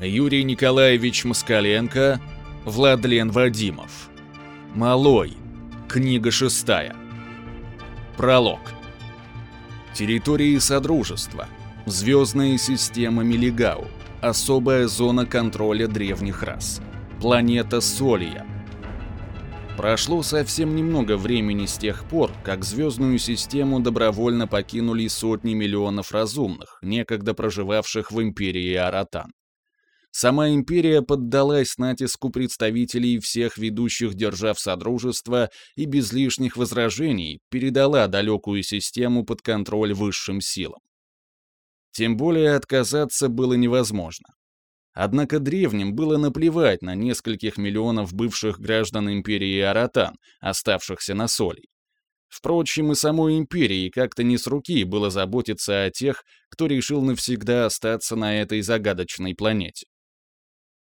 Юрий Николаевич Москаленко, Владлен Вадимов. Малой. Книга шестая. Пролог. Территории Содружества. Звездная система Мелигау. Особая зона контроля древних рас. Планета Солья. Прошло совсем немного времени с тех пор, как звездную систему добровольно покинули сотни миллионов разумных, некогда проживавших в Империи Аратан. Сама империя поддалась натиску представителей всех ведущих держав Содружества и без лишних возражений передала далекую систему под контроль высшим силам. Тем более отказаться было невозможно. Однако древним было наплевать на нескольких миллионов бывших граждан империи Аратан, оставшихся на Соли. Впрочем, и самой империи как-то не с руки было заботиться о тех, кто решил навсегда остаться на этой загадочной планете.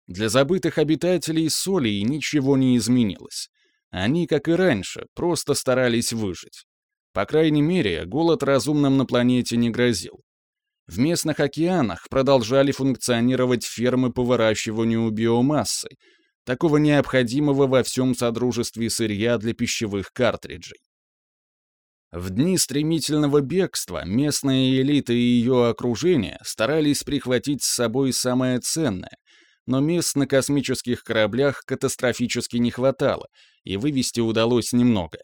Для забытых обитателей Соли ничего не изменилось. Они, как и раньше, просто старались выжить. По крайней мере, голод разумным на планете не грозил. В местных океанах продолжали функционировать фермы по выращиванию биомассы, такого необходимого во всем содружестве сырья для пищевых картриджей. В дни стремительного бегства местная элита и ее окружение старались прихватить с собой самое ценное, но мест на космических кораблях катастрофически не хватало, и вывести удалось немногое.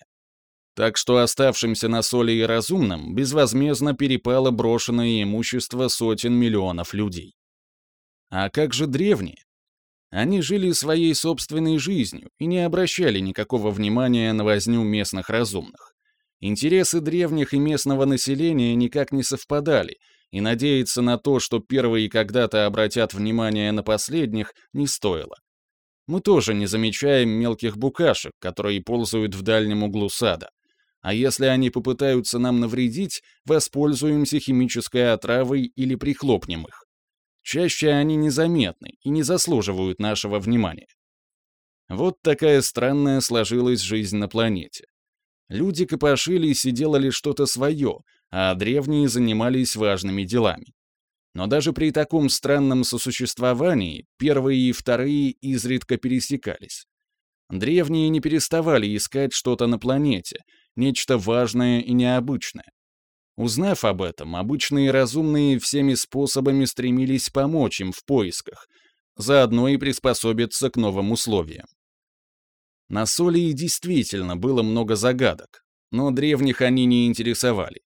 Так что оставшимся на соли и разумным безвозмездно перепало брошенное имущество сотен миллионов людей. А как же древние? Они жили своей собственной жизнью и не обращали никакого внимания на возню местных разумных. Интересы древних и местного населения никак не совпадали, и надеяться на то, что первые когда-то обратят внимание на последних, не стоило. Мы тоже не замечаем мелких букашек, которые ползают в дальнем углу сада. А если они попытаются нам навредить, воспользуемся химической отравой или прихлопнем их. Чаще они незаметны и не заслуживают нашего внимания. Вот такая странная сложилась жизнь на планете. Люди копошились и делали что-то свое, а древние занимались важными делами. Но даже при таком странном сосуществовании первые и вторые изредка пересекались. Древние не переставали искать что-то на планете, нечто важное и необычное. Узнав об этом, обычные разумные всеми способами стремились помочь им в поисках, заодно и приспособиться к новым условиям. На Солии действительно было много загадок, но древних они не интересовали.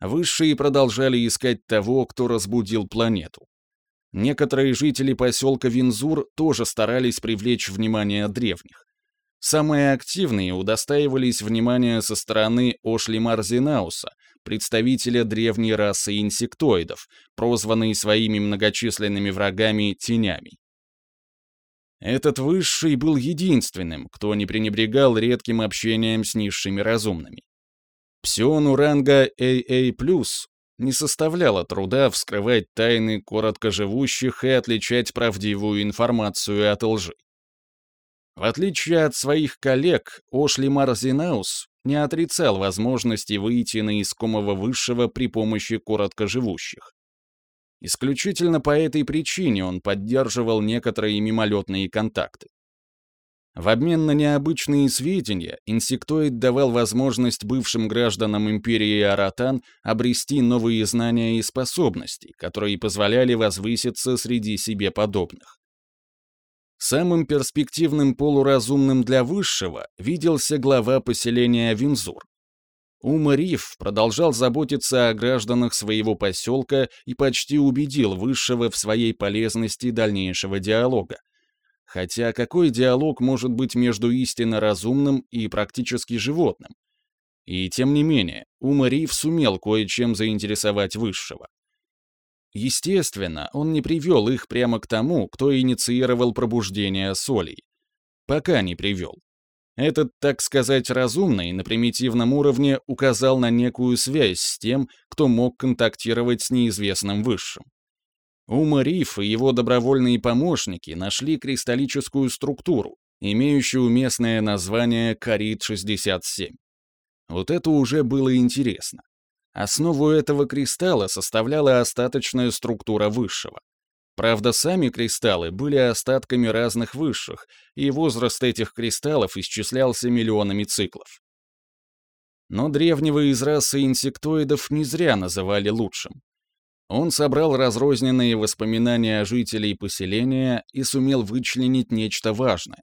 Высшие продолжали искать того, кто разбудил планету. Некоторые жители поселка Винзур тоже старались привлечь внимание древних. Самые активные удостаивались внимания со стороны Ошли Марзинауса, представителя древней расы инсектоидов, прозванной своими многочисленными врагами тенями. Этот высший был единственным, кто не пренебрегал редким общением с низшими разумными. Псиону ранга AA+, не составляло труда вскрывать тайны короткоживущих и отличать правдивую информацию от лжи. В отличие от своих коллег, Ошли Марзинаус не отрицал возможности выйти на искомого высшего при помощи короткоживущих. Исключительно по этой причине он поддерживал некоторые мимолетные контакты. В обмен на необычные сведения, инсектоид давал возможность бывшим гражданам империи Аратан обрести новые знания и способности, которые позволяли возвыситься среди себе подобных. Самым перспективным полуразумным для высшего виделся глава поселения Винзур. Ума Риф продолжал заботиться о гражданах своего поселка и почти убедил высшего в своей полезности дальнейшего диалога, Хотя какой диалог может быть между истинно разумным и практически животным? И тем не менее, Умарив сумел кое-чем заинтересовать Высшего. Естественно, он не привел их прямо к тому, кто инициировал пробуждение солей. Пока не привел. Этот, так сказать, разумный на примитивном уровне указал на некую связь с тем, кто мог контактировать с неизвестным Высшим. Ума Риф и его добровольные помощники нашли кристаллическую структуру, имеющую местное название Карит-67. Вот это уже было интересно. Основу этого кристалла составляла остаточная структура высшего. Правда, сами кристаллы были остатками разных высших, и возраст этих кристаллов исчислялся миллионами циклов. Но древнего из расы инсектоидов не зря называли лучшим. Он собрал разрозненные воспоминания жителей поселения и сумел вычленить нечто важное.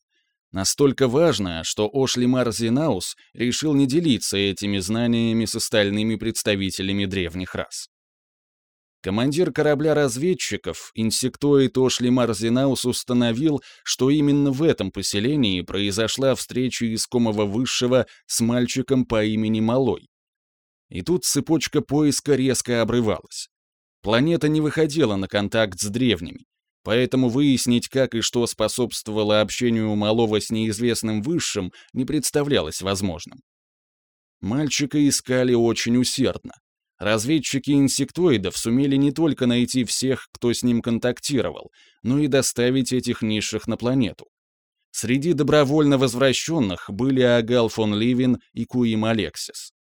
Настолько важное, что Ошлимар Зинаус решил не делиться этими знаниями с остальными представителями древних рас. Командир корабля разведчиков, инсектоид Ошли Марзинаус установил, что именно в этом поселении произошла встреча искомого высшего с мальчиком по имени Малой. И тут цепочка поиска резко обрывалась. Планета не выходила на контакт с древними, поэтому выяснить, как и что способствовало общению Малого с неизвестным высшим, не представлялось возможным. Мальчика искали очень усердно. Разведчики инсектоидов сумели не только найти всех, кто с ним контактировал, но и доставить этих низших на планету. Среди добровольно возвращенных были Агал фон Ливин и Куим Алексис.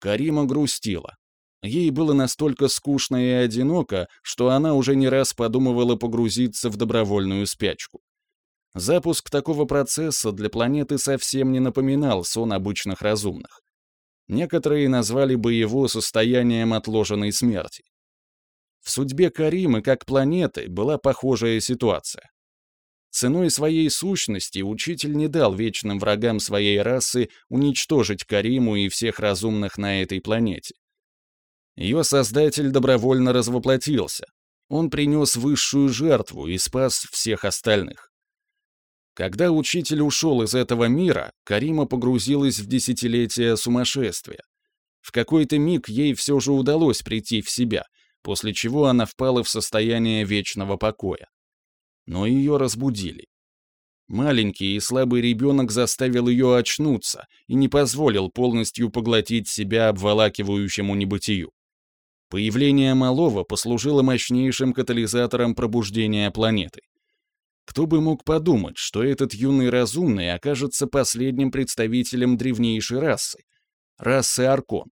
Карима грустила. Ей было настолько скучно и одиноко, что она уже не раз подумывала погрузиться в добровольную спячку. Запуск такого процесса для планеты совсем не напоминал сон обычных разумных. Некоторые назвали бы его состоянием отложенной смерти. В судьбе Каримы как планеты была похожая ситуация. Ценой своей сущности учитель не дал вечным врагам своей расы уничтожить Кариму и всех разумных на этой планете. Ее создатель добровольно развоплотился. Он принес высшую жертву и спас всех остальных. Когда учитель ушел из этого мира, Карима погрузилась в десятилетия сумасшествия. В какой-то миг ей все же удалось прийти в себя, после чего она впала в состояние вечного покоя. Но ее разбудили. Маленький и слабый ребенок заставил ее очнуться и не позволил полностью поглотить себя обволакивающему небытию. Появление малого послужило мощнейшим катализатором пробуждения планеты. Кто бы мог подумать, что этот юный разумный окажется последним представителем древнейшей расы, расы Аркон.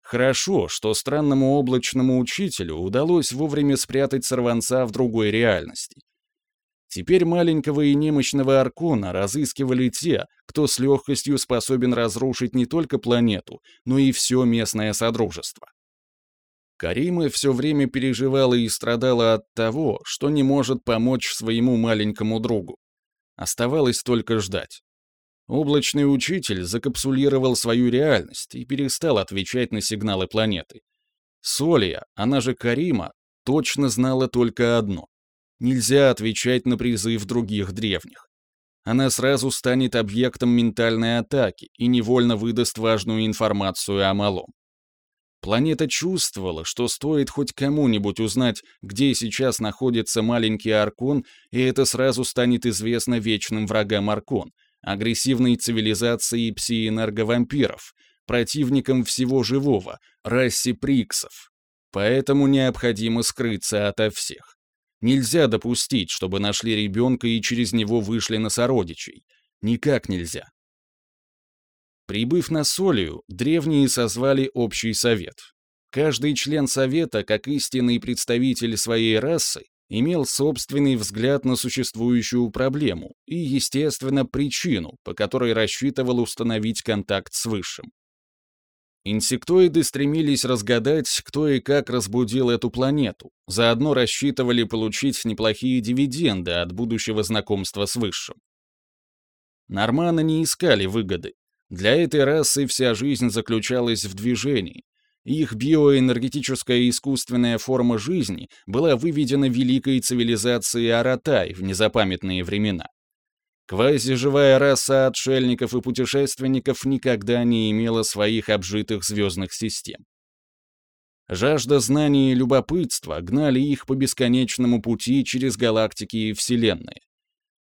Хорошо, что странному облачному учителю удалось вовремя спрятать сорванца в другой реальности. Теперь маленького и немощного Аркона разыскивали те, кто с легкостью способен разрушить не только планету, но и все местное содружество. Карима все время переживала и страдала от того, что не может помочь своему маленькому другу. Оставалось только ждать. Облачный учитель закапсулировал свою реальность и перестал отвечать на сигналы планеты. Солия, она же Карима, точно знала только одно. Нельзя отвечать на призыв других древних. Она сразу станет объектом ментальной атаки и невольно выдаст важную информацию о малом. Планета чувствовала, что стоит хоть кому-нибудь узнать, где сейчас находится маленький Аркон, и это сразу станет известно вечным врагам Аркон, агрессивной цивилизации пси-энерговампиров, противникам всего живого, расе приксов. Поэтому необходимо скрыться ото всех. Нельзя допустить, чтобы нашли ребенка и через него вышли на сородичей. Никак нельзя. Прибыв на Солию, древние созвали общий совет. Каждый член совета, как истинный представитель своей расы, имел собственный взгляд на существующую проблему и, естественно, причину, по которой рассчитывал установить контакт с Высшим. Инсектоиды стремились разгадать, кто и как разбудил эту планету, заодно рассчитывали получить неплохие дивиденды от будущего знакомства с Высшим. Норманы не искали выгоды, для этой расы вся жизнь заключалась в движении. Их биоэнергетическая искусственная форма жизни была выведена великой цивилизацией Аратай в незапамятные времена. Квазиживая раса отшельников и путешественников никогда не имела своих обжитых звездных систем. Жажда знаний и любопытства гнали их по бесконечному пути через галактики и вселенные.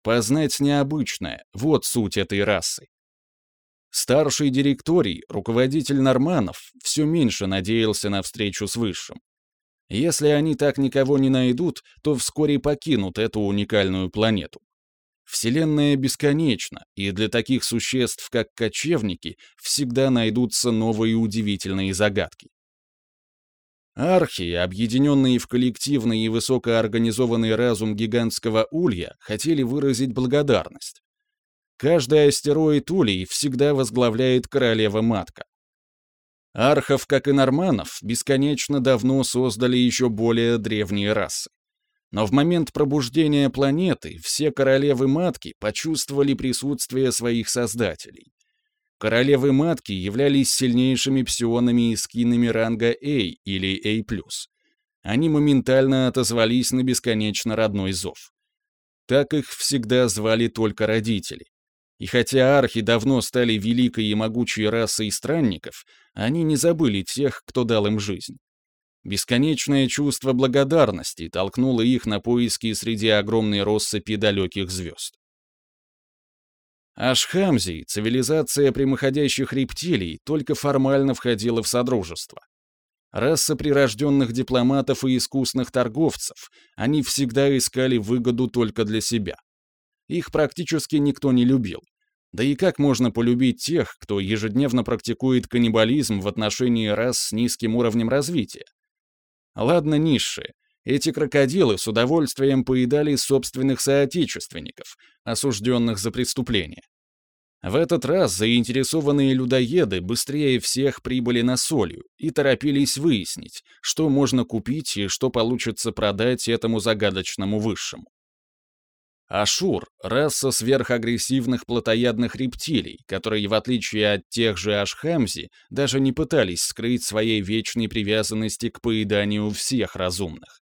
Познать необычное — вот суть этой расы. Старший директорий, руководитель Норманов, все меньше надеялся на встречу с Высшим. Если они так никого не найдут, то вскоре покинут эту уникальную планету. Вселенная бесконечна, и для таких существ, как кочевники, всегда найдутся новые удивительные загадки. Архи, объединенные в коллективный и высокоорганизованный разум гигантского улья, хотели выразить благодарность. Каждый астероид улей всегда возглавляет королева-матка. Архов, как и норманов, бесконечно давно создали еще более древние расы. Но в момент пробуждения планеты все королевы-матки почувствовали присутствие своих создателей. Королевы-матки являлись сильнейшими псионами и скинами ранга A или A+. Они моментально отозвались на бесконечно родной зов. Так их всегда звали только родители. И хотя архи давно стали великой и могучей расой странников, они не забыли тех, кто дал им жизнь. Бесконечное чувство благодарности толкнуло их на поиски среди огромной россыпи далеких звезд. Ашхамзи, цивилизация прямоходящих рептилий, только формально входила в Содружество. Раса прирожденных дипломатов и искусных торговцев, они всегда искали выгоду только для себя. Их практически никто не любил. Да и как можно полюбить тех, кто ежедневно практикует каннибализм в отношении рас с низким уровнем развития? Ладно, низшие. Эти крокодилы с удовольствием поедали собственных соотечественников, осужденных за преступление. В этот раз заинтересованные людоеды быстрее всех прибыли на солью и торопились выяснить, что можно купить и что получится продать этому загадочному высшему. Ашур — раса сверхагрессивных плотоядных рептилий, которые, в отличие от тех же Ашхамзи, даже не пытались скрыть своей вечной привязанности к поеданию всех разумных.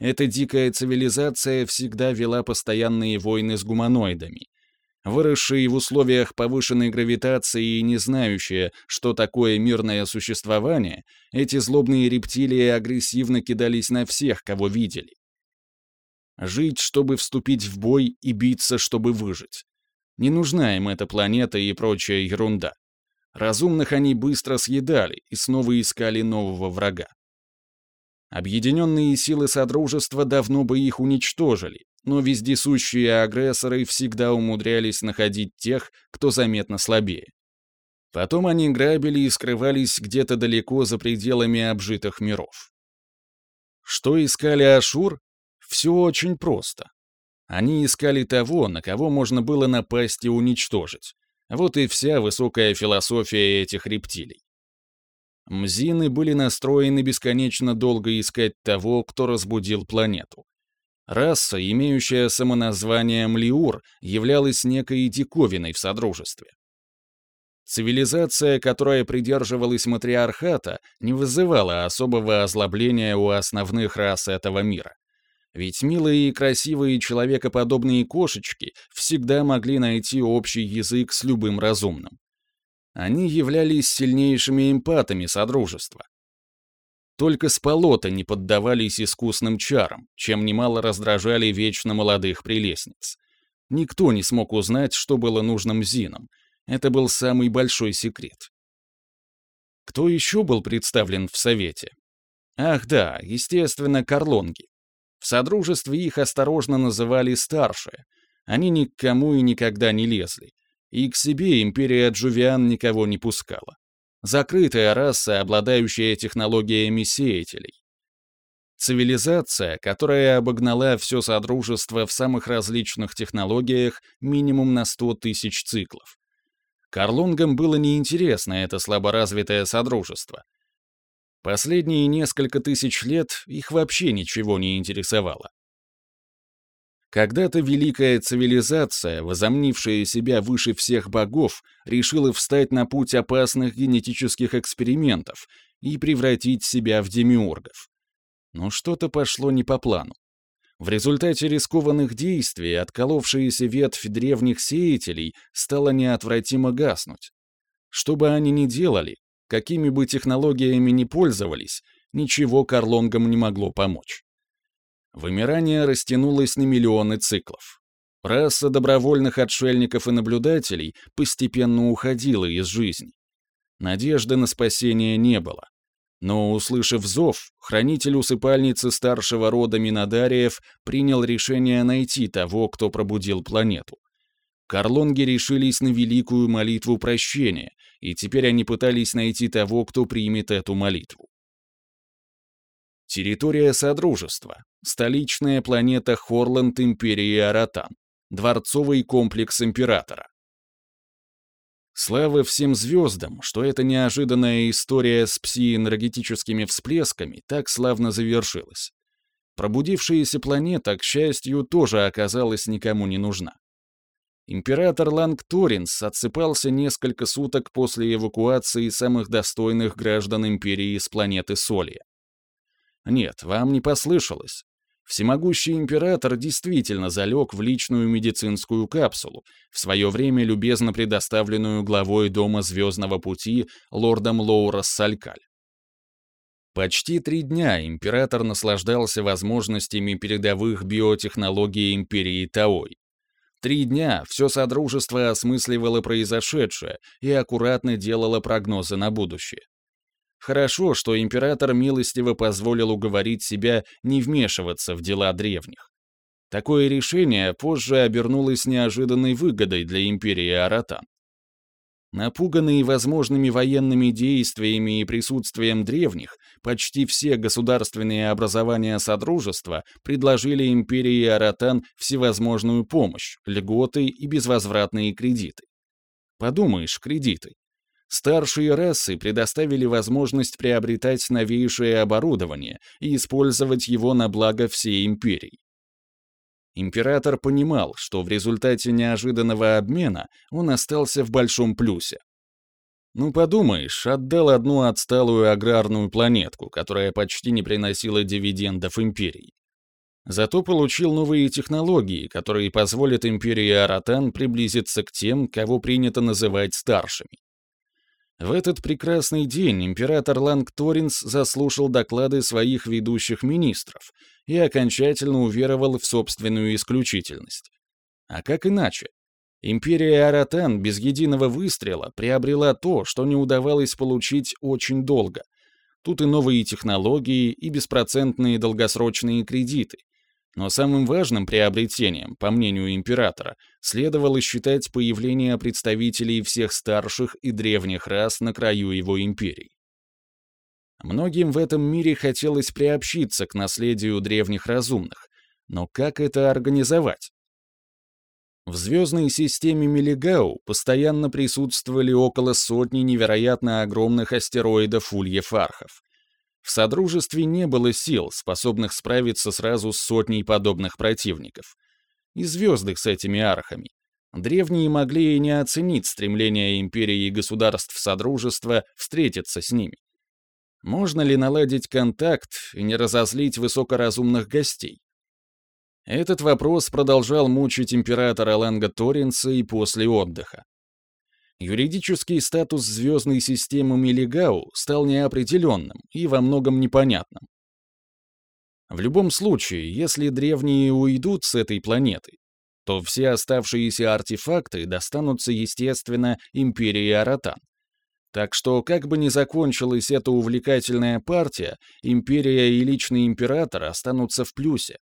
Эта дикая цивилизация всегда вела постоянные войны с гуманоидами. Выросшие в условиях повышенной гравитации и не знающие, что такое мирное существование, эти злобные рептилии агрессивно кидались на всех, кого видели. Жить, чтобы вступить в бой, и биться, чтобы выжить. Не нужна им эта планета и прочая ерунда. Разумных они быстро съедали и снова искали нового врага. Объединенные силы Содружества давно бы их уничтожили, но вездесущие агрессоры всегда умудрялись находить тех, кто заметно слабее. Потом они грабили и скрывались где-то далеко за пределами обжитых миров. Что искали Ашур? Все очень просто. Они искали того, на кого можно было напасть и уничтожить. Вот и вся высокая философия этих рептилий. Мзины были настроены бесконечно долго искать того, кто разбудил планету. Раса, имеющая самоназвание Млиур, являлась некой диковиной в Содружестве. Цивилизация, которая придерживалась матриархата, не вызывала особого озлобления у основных рас этого мира. Ведь милые и красивые человекоподобные кошечки всегда могли найти общий язык с любым разумным. Они являлись сильнейшими эмпатами Содружества. Только сполота не поддавались искусным чарам, чем немало раздражали вечно молодых прелестниц. Никто не смог узнать, что было нужно Мзинам. Это был самый большой секрет. Кто еще был представлен в Совете? Ах да, естественно, Карлонги. В Содружестве их осторожно называли «старшие». Они ни к кому и никогда не лезли. И к себе империя Джувиан никого не пускала. Закрытая раса, обладающая технологиями сеятелей. Цивилизация, которая обогнала все Содружество в самых различных технологиях минимум на 100 тысяч циклов. Карлонгам было неинтересно это слаборазвитое Содружество — Последние несколько тысяч лет их вообще ничего не интересовало. Когда-то великая цивилизация, возомнившая себя выше всех богов, решила встать на путь опасных генетических экспериментов и превратить себя в демиургов. Но что-то пошло не по плану. В результате рискованных действий отколовшаяся ветвь древних сеятелей стала неотвратимо гаснуть. Что бы они ни делали, Какими бы технологиями ни пользовались, ничего Карлонгам не могло помочь. Вымирание растянулось на миллионы циклов. Раса добровольных отшельников и наблюдателей постепенно уходила из жизни. Надежды на спасение не было. Но, услышав зов, хранитель усыпальницы старшего рода Минодариев принял решение найти того, кто пробудил планету. Карлонги решились на великую молитву прощения, и теперь они пытались найти того, кто примет эту молитву. Территория Содружества. Столичная планета Хорланд Империи Аратан. Дворцовый комплекс Императора. Слава всем звездам, что эта неожиданная история с псиэнергетическими всплесками так славно завершилась. Пробудившаяся планета, к счастью, тоже оказалась никому не нужна. Император Ланг Торинс отсыпался несколько суток после эвакуации самых достойных граждан Империи с планеты Солья. Нет, вам не послышалось. Всемогущий император действительно залег в личную медицинскую капсулу, в свое время любезно предоставленную главой Дома Звездного Пути лордом Лоурас Салькаль. Почти три дня император наслаждался возможностями передовых биотехнологий империи Таой. Три дня все Содружество осмысливало произошедшее и аккуратно делало прогнозы на будущее. Хорошо, что император милостиво позволил уговорить себя не вмешиваться в дела древних. Такое решение позже обернулось неожиданной выгодой для империи Аратан. Напуганные возможными военными действиями и присутствием древних, почти все государственные образования Содружества предложили империи Аратан всевозможную помощь, льготы и безвозвратные кредиты. Подумаешь, кредиты. Старшие расы предоставили возможность приобретать новейшее оборудование и использовать его на благо всей империи. Император понимал, что в результате неожиданного обмена он остался в большом плюсе. Ну подумаешь, отдал одну отсталую аграрную планетку, которая почти не приносила дивидендов империи. Зато получил новые технологии, которые позволят империи Аратан приблизиться к тем, кого принято называть старшими. В этот прекрасный день император Ланг Торинс заслушал доклады своих ведущих министров и окончательно уверовал в собственную исключительность. А как иначе? Империя Аратан без единого выстрела приобрела то, что не удавалось получить очень долго. Тут и новые технологии, и беспроцентные долгосрочные кредиты, но самым важным приобретением, по мнению императора, следовало считать появление представителей всех старших и древних рас на краю его империи. Многим в этом мире хотелось приобщиться к наследию древних разумных, но как это организовать? В звездной системе Мелигау постоянно присутствовали около сотни невероятно огромных астероидов Ульев-Архов. В Содружестве не было сил, способных справиться сразу с сотней подобных противников. И звезды с этими архами. Древние могли и не оценить стремление империи и государств Содружества встретиться с ними. Можно ли наладить контакт и не разозлить высокоразумных гостей? Этот вопрос продолжал мучить императора Ланга Торинса и после отдыха. Юридический статус звездной системы Милигау стал неопределенным и во многом непонятным. В любом случае, если древние уйдут с этой планеты, то все оставшиеся артефакты достанутся, естественно, империи Аратан. Так что, как бы ни закончилась эта увлекательная партия, империя и личный император останутся в плюсе.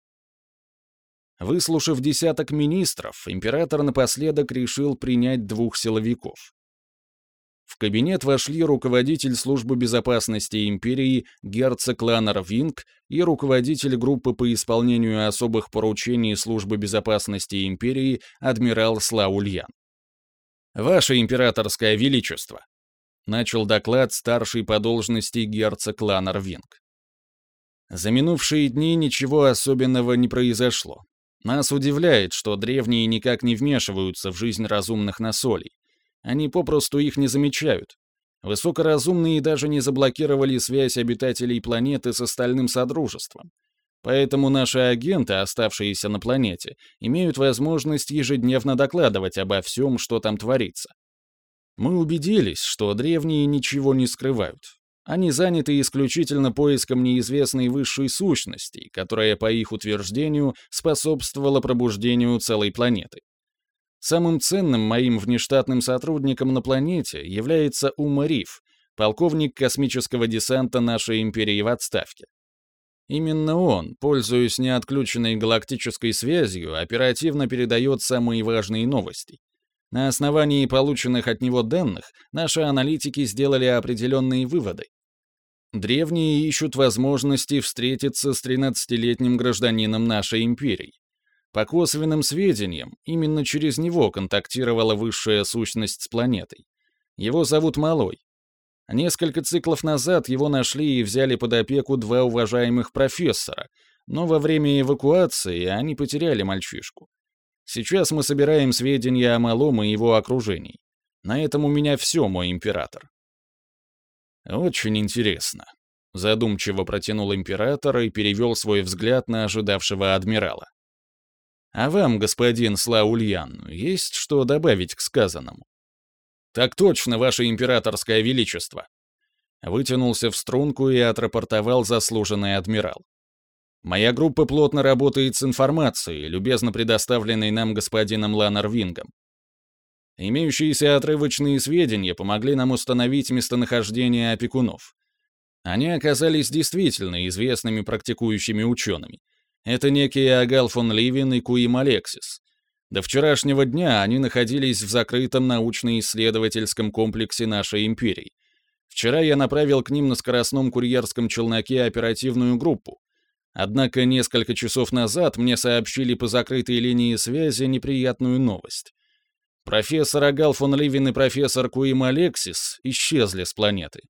Выслушав десяток министров, император напоследок решил принять двух силовиков. В кабинет вошли руководитель службы безопасности империи герцог Ланнер Винг и руководитель группы по исполнению особых поручений службы безопасности империи адмирал Слаульян. «Ваше императорское величество», — начал доклад старший по должности герцог Ланнер Винг. За минувшие дни ничего особенного не произошло. Нас удивляет, что древние никак не вмешиваются в жизнь разумных насолей. Они попросту их не замечают. Высокоразумные даже не заблокировали связь обитателей планеты с остальным Содружеством. Поэтому наши агенты, оставшиеся на планете, имеют возможность ежедневно докладывать обо всем, что там творится. Мы убедились, что древние ничего не скрывают, они заняты исключительно поиском неизвестной высшей сущности, которая, по их утверждению, способствовала пробуждению целой планеты. Самым ценным моим внештатным сотрудником на планете является Ума Риф, полковник космического десанта нашей империи в отставке. Именно он, пользуясь неотключенной галактической связью, оперативно передает самые важные новости. На основании полученных от него данных наши аналитики сделали определенные выводы. Древние ищут возможности встретиться с 13-летним гражданином нашей империи. По косвенным сведениям, именно через него контактировала высшая сущность с планетой. Его зовут Малой. Несколько циклов назад его нашли и взяли под опеку два уважаемых профессора, но во время эвакуации они потеряли мальчишку. Сейчас мы собираем сведения о Малом и его окружении. На этом у меня все, мой император. Очень интересно. Задумчиво протянул император и перевел свой взгляд на ожидавшего адмирала. А вам, господин Слаульян, есть что добавить к сказанному? Так точно, ваше императорское величество. Вытянулся в струнку и отрапортовал заслуженный адмирал. Моя группа плотно работает с информацией, любезно предоставленной нам господином Ланарвингом. Имеющиеся отрывочные сведения помогли нам установить местонахождение опекунов. Они оказались действительно известными практикующими учеными. Это некие Агал фон Ливен и Куим Алексис. До вчерашнего дня они находились в закрытом научно-исследовательском комплексе нашей империи. Вчера я направил к ним на скоростном курьерском челноке оперативную группу, Однако несколько часов назад мне сообщили по закрытой линии связи неприятную новость. Профессор Агал фон Ливен и профессор Куим Алексис исчезли с планеты.